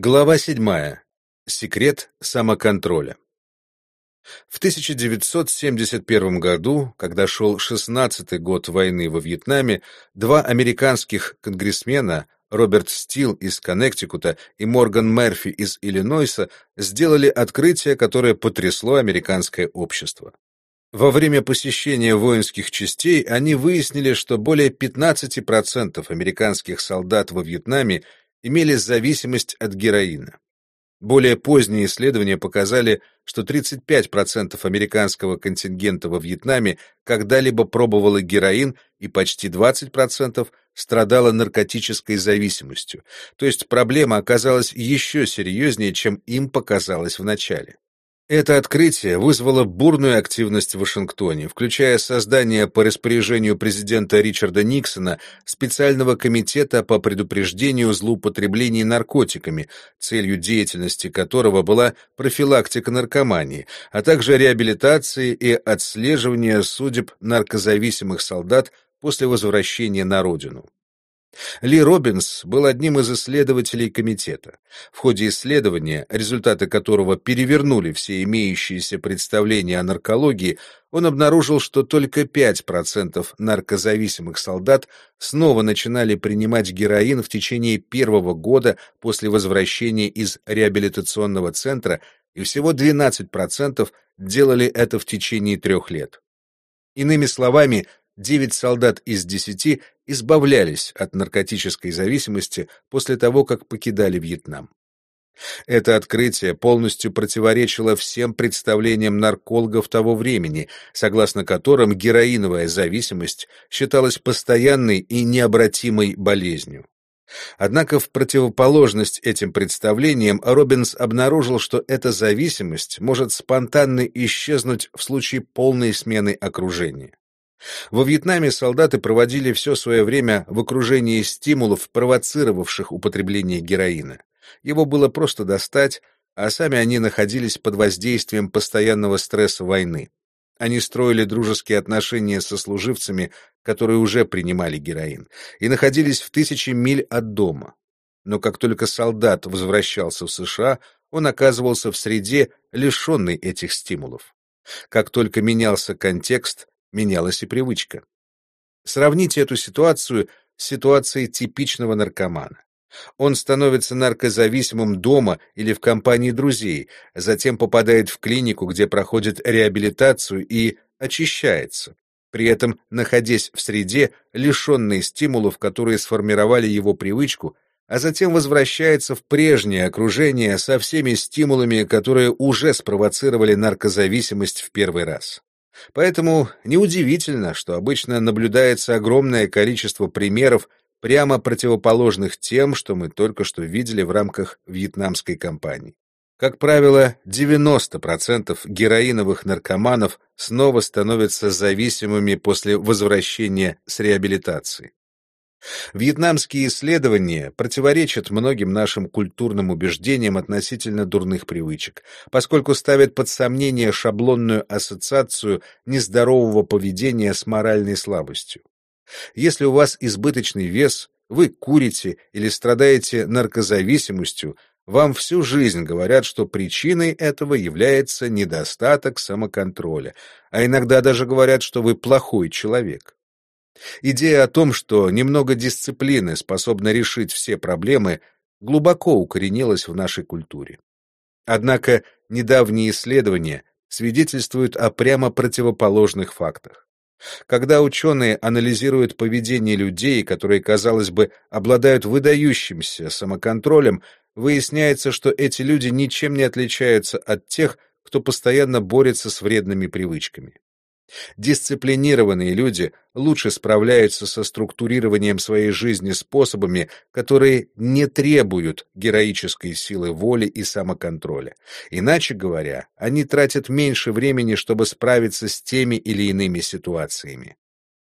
Глава 7. Секрет самоконтроля. В 1971 году, когда шел 16-й год войны во Вьетнаме, два американских конгрессмена, Роберт Стил из Коннектикута и Морган Мерфи из Иллинойса, сделали открытие, которое потрясло американское общество. Во время посещения воинских частей они выяснили, что более 15% американских солдат во Вьетнаме имели зависимость от героина. Более поздние исследования показали, что 35% американского контингента во Вьетнаме когда-либо пробовало героин и почти 20% страдало наркотической зависимостью, то есть проблема оказалась еще серьезнее, чем им показалось вначале. Это открытие вызвало бурную активность в Вашингтоне, включая создание по распоряжению президента Ричарда Никсона специального комитета по предупреждению злоупотреблений наркотиками, целью деятельности которого была профилактика наркомании, а также реабилитации и отслеживание судеб наркозависимых солдат после возвращения на родину. Ли Робинс был одним из исследователей комитета. В ходе исследования, результаты которого перевернули все имеющиеся представления о наркологии, он обнаружил, что только 5% наркозависимых солдат снова начинали принимать героин в течение первого года после возвращения из реабилитационного центра, и всего 12% делали это в течение трех лет. Иными словами, 9 солдат из 10 избавлялись от наркотической зависимости после того, как покидали Вьетнам. Это открытие полностью противоречило всем представлениям наркологов того времени, согласно которым героиновая зависимость считалась постоянной и необратимой болезнью. Однако в противоположность этим представлениям Робинс обнаружил, что эта зависимость может спонтанно исчезнуть в случае полной смены окружения. Во Вьетнаме солдаты проводили все свое время в окружении стимулов, провоцировавших употребление героина. Его было просто достать, а сами они находились под воздействием постоянного стресса войны. Они строили дружеские отношения со служивцами, которые уже принимали героин, и находились в тысячи миль от дома. Но как только солдат возвращался в США, он оказывался в среде, лишенной этих стимулов. Как только менялся контекст, менялась и привычка. Сравните эту ситуацию с ситуацией типичного наркомана. Он становится наркозависимым дома или в компании друзей, затем попадает в клинику, где проходит реабилитацию и очищается, при этом находясь в среде, лишенной стимулов, которые сформировали его привычку, а затем возвращается в прежнее окружение со всеми стимулами, которые уже спровоцировали наркозависимость в первый раз. Поэтому неудивительно, что обычно наблюдается огромное количество примеров, прямо противоположных тем, что мы только что видели в рамках вьетнамской кампании. Как правило, 90% героиновых наркоманов снова становятся зависимыми после возвращения с реабилитации. Вьетнамские исследования противоречат многим нашим культурным убеждениям относительно дурных привычек, поскольку ставят под сомнение шаблонную ассоциацию нездорового поведения с моральной слабостью. Если у вас избыточный вес, вы курите или страдаете наркозависимостью, вам всю жизнь говорят, что причиной этого является недостаток самоконтроля, а иногда даже говорят, что вы плохой человек. Идея о том, что немного дисциплины способна решить все проблемы, глубоко укоренилась в нашей культуре. Однако недавние исследования свидетельствуют о прямо противоположных фактах. Когда ученые анализируют поведение людей, которые, казалось бы, обладают выдающимся самоконтролем, выясняется, что эти люди ничем не отличаются от тех, кто постоянно борется с вредными привычками. Дисциплинированные люди лучше справляются со структурированием своей жизни способами, которые не требуют героической силы воли и самоконтроля. Иначе говоря, они тратят меньше времени, чтобы справиться с теми или иными ситуациями.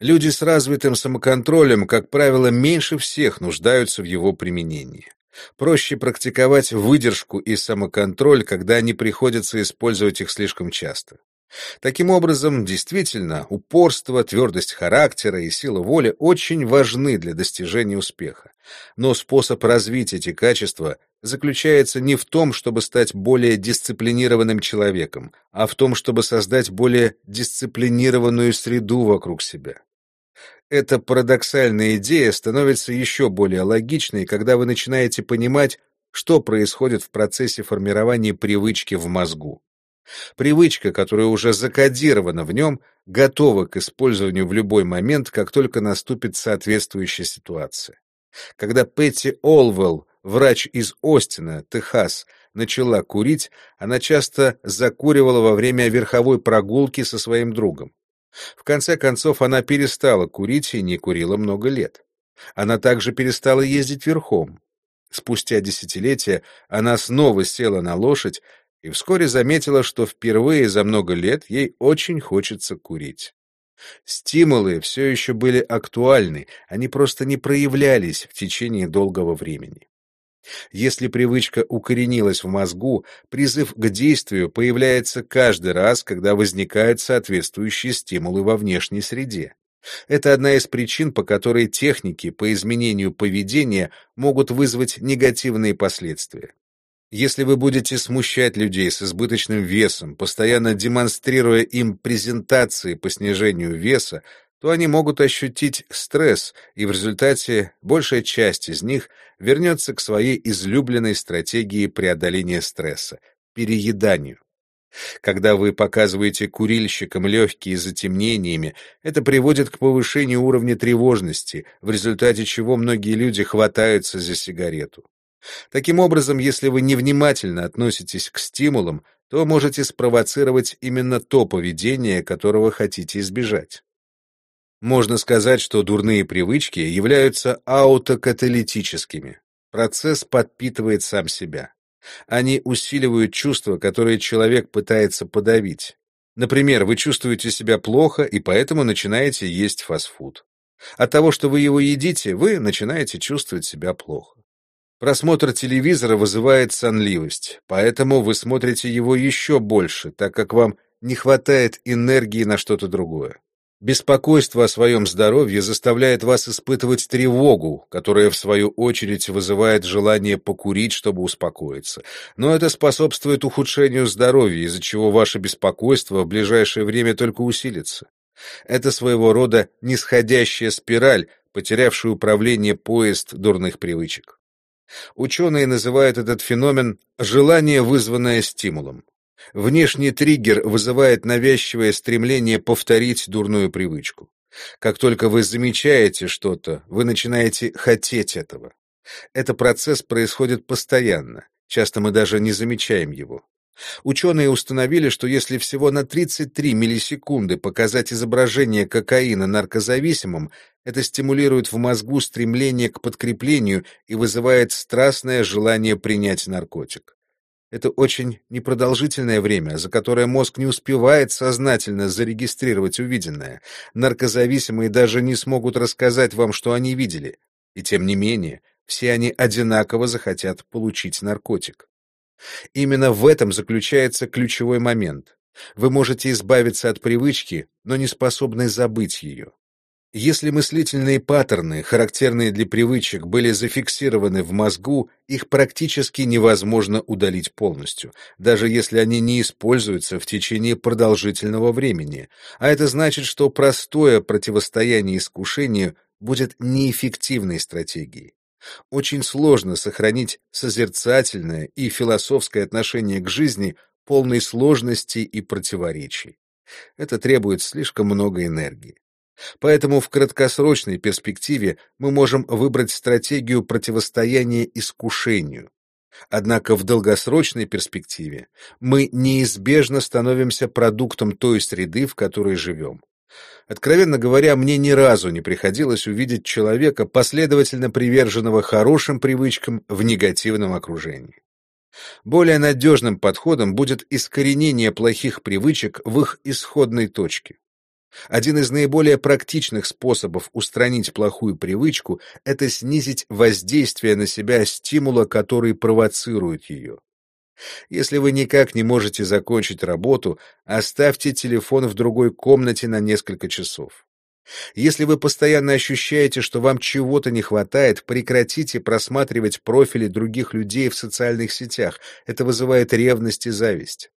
Люди с развитым самоконтролем, как правило, меньше всех нуждаются в его применении. Проще практиковать выдержку и самоконтроль, когда не приходится использовать их слишком часто. Таким образом, действительно, упорство, твердость характера и сила воли очень важны для достижения успеха. Но способ развить эти качества заключается не в том, чтобы стать более дисциплинированным человеком, а в том, чтобы создать более дисциплинированную среду вокруг себя. Эта парадоксальная идея становится еще более логичной, когда вы начинаете понимать, что происходит в процессе формирования привычки в мозгу. Привычка, которая уже закодирована в нем, готова к использованию в любой момент, как только наступит соответствующая ситуация. Когда Петти Олвелл, врач из Остина, Техас, начала курить, она часто закуривала во время верховой прогулки со своим другом. В конце концов, она перестала курить и не курила много лет. Она также перестала ездить верхом. Спустя десятилетия она снова села на лошадь и вскоре заметила, что впервые за много лет ей очень хочется курить. Стимулы все еще были актуальны, они просто не проявлялись в течение долгого времени. Если привычка укоренилась в мозгу, призыв к действию появляется каждый раз, когда возникают соответствующие стимулы во внешней среде. Это одна из причин, по которой техники по изменению поведения могут вызвать негативные последствия. Если вы будете смущать людей с избыточным весом, постоянно демонстрируя им презентации по снижению веса, то они могут ощутить стресс, и в результате большая часть из них вернется к своей излюбленной стратегии преодоления стресса — перееданию. Когда вы показываете курильщикам легкие затемнениями, это приводит к повышению уровня тревожности, в результате чего многие люди хватаются за сигарету. Таким образом, если вы невнимательно относитесь к стимулам, то можете спровоцировать именно то поведение, которого хотите избежать. Можно сказать, что дурные привычки являются аутокаталитическими. Процесс подпитывает сам себя. Они усиливают чувства, которые человек пытается подавить. Например, вы чувствуете себя плохо и поэтому начинаете есть фастфуд. От того, что вы его едите, вы начинаете чувствовать себя плохо. Просмотр телевизора вызывает сонливость, поэтому вы смотрите его еще больше, так как вам не хватает энергии на что-то другое. Беспокойство о своем здоровье заставляет вас испытывать тревогу, которая, в свою очередь, вызывает желание покурить, чтобы успокоиться. Но это способствует ухудшению здоровья, из-за чего ваше беспокойство в ближайшее время только усилится. Это своего рода нисходящая спираль, потерявшая управление поезд дурных привычек. Ученые называют этот феномен «желание, вызванное стимулом». Внешний триггер вызывает навязчивое стремление повторить дурную привычку. Как только вы замечаете что-то, вы начинаете хотеть этого. Этот процесс происходит постоянно, часто мы даже не замечаем его. Ученые установили, что если всего на 33 миллисекунды показать изображение кокаина наркозависимым, это стимулирует в мозгу стремление к подкреплению и вызывает страстное желание принять наркотик. Это очень непродолжительное время, за которое мозг не успевает сознательно зарегистрировать увиденное. Наркозависимые даже не смогут рассказать вам, что они видели. И тем не менее, все они одинаково захотят получить наркотик. Именно в этом заключается ключевой момент. Вы можете избавиться от привычки, но не способны забыть ее. Если мыслительные паттерны, характерные для привычек, были зафиксированы в мозгу, их практически невозможно удалить полностью, даже если они не используются в течение продолжительного времени. А это значит, что простое противостояние искушению будет неэффективной стратегией. Очень сложно сохранить созерцательное и философское отношение к жизни, полной сложности и противоречий. Это требует слишком много энергии. Поэтому в краткосрочной перспективе мы можем выбрать стратегию противостояния искушению. Однако в долгосрочной перспективе мы неизбежно становимся продуктом той среды, в которой живем. Откровенно говоря, мне ни разу не приходилось увидеть человека, последовательно приверженного хорошим привычкам в негативном окружении. Более надежным подходом будет искоренение плохих привычек в их исходной точке. Один из наиболее практичных способов устранить плохую привычку – это снизить воздействие на себя стимула, который провоцирует ее. Если вы никак не можете закончить работу, оставьте телефон в другой комнате на несколько часов. Если вы постоянно ощущаете, что вам чего-то не хватает, прекратите просматривать профили других людей в социальных сетях. Это вызывает ревность и зависть.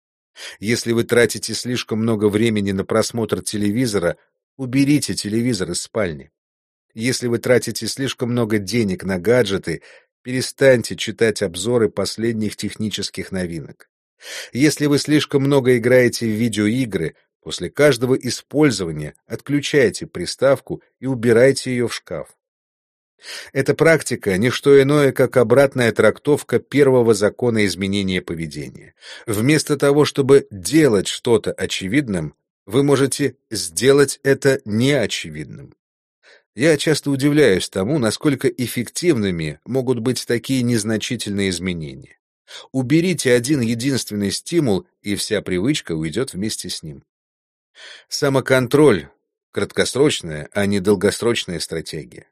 Если вы тратите слишком много времени на просмотр телевизора, уберите телевизор из спальни. Если вы тратите слишком много денег на гаджеты, перестаньте читать обзоры последних технических новинок. Если вы слишком много играете в видеоигры, после каждого использования отключайте приставку и убирайте ее в шкаф. Эта практика — не что иное, как обратная трактовка первого закона изменения поведения. Вместо того, чтобы делать что-то очевидным, вы можете сделать это неочевидным. Я часто удивляюсь тому, насколько эффективными могут быть такие незначительные изменения. Уберите один единственный стимул, и вся привычка уйдет вместе с ним. Самоконтроль — краткосрочная, а не долгосрочная стратегия.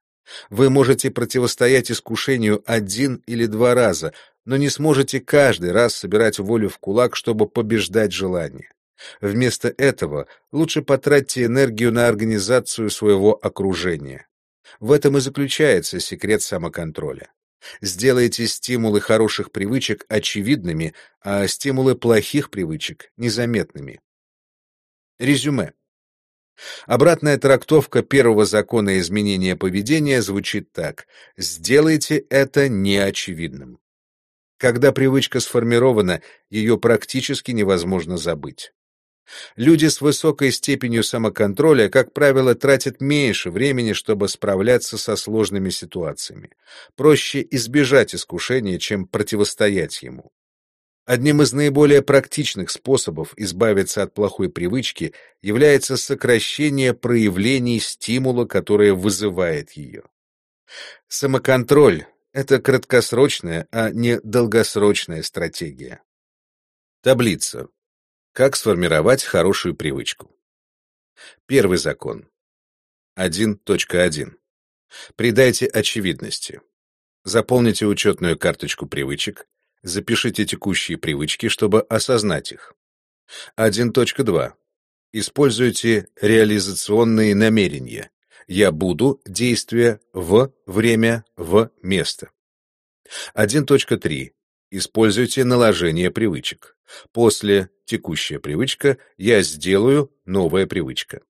Вы можете противостоять искушению один или два раза, но не сможете каждый раз собирать волю в кулак, чтобы побеждать желание. Вместо этого лучше потратьте энергию на организацию своего окружения. В этом и заключается секрет самоконтроля. Сделайте стимулы хороших привычек очевидными, а стимулы плохих привычек — незаметными. Резюме. Обратная трактовка первого закона изменения поведения звучит так. Сделайте это неочевидным. Когда привычка сформирована, ее практически невозможно забыть. Люди с высокой степенью самоконтроля, как правило, тратят меньше времени, чтобы справляться со сложными ситуациями. Проще избежать искушения, чем противостоять ему. Одним из наиболее практичных способов избавиться от плохой привычки является сокращение проявлений стимула, которое вызывает ее. Самоконтроль — это краткосрочная, а не долгосрочная стратегия. Таблица. Как сформировать хорошую привычку? Первый закон. 1.1. Придайте очевидности. Заполните учетную карточку привычек, Запишите текущие привычки, чтобы осознать их. 1.2. Используйте реализационные намерения. Я буду действие в время в место. 1.3. Используйте наложение привычек. После текущая привычка я сделаю новая привычка.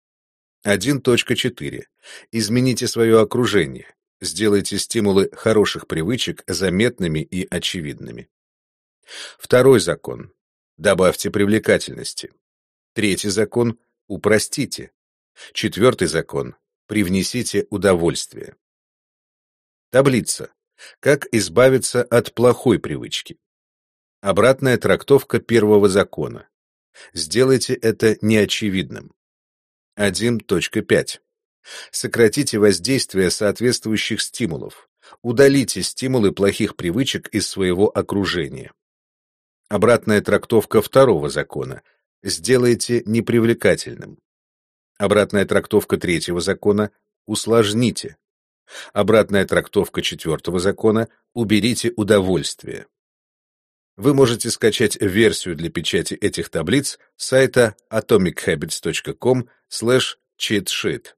1.4. Измените свое окружение. Сделайте стимулы хороших привычек заметными и очевидными. Второй закон. Добавьте привлекательности. Третий закон. Упростите. Четвертый закон. Привнесите удовольствие. Таблица. Как избавиться от плохой привычки. Обратная трактовка первого закона. Сделайте это неочевидным. 1.5. Сократите воздействие соответствующих стимулов. Удалите стимулы плохих привычек из своего окружения. Обратная трактовка второго закона. Сделайте непривлекательным. Обратная трактовка третьего закона. Усложните. Обратная трактовка четвертого закона. Уберите удовольствие. Вы можете скачать версию для печати этих таблиц с сайта atomichabits.com cheat sheet.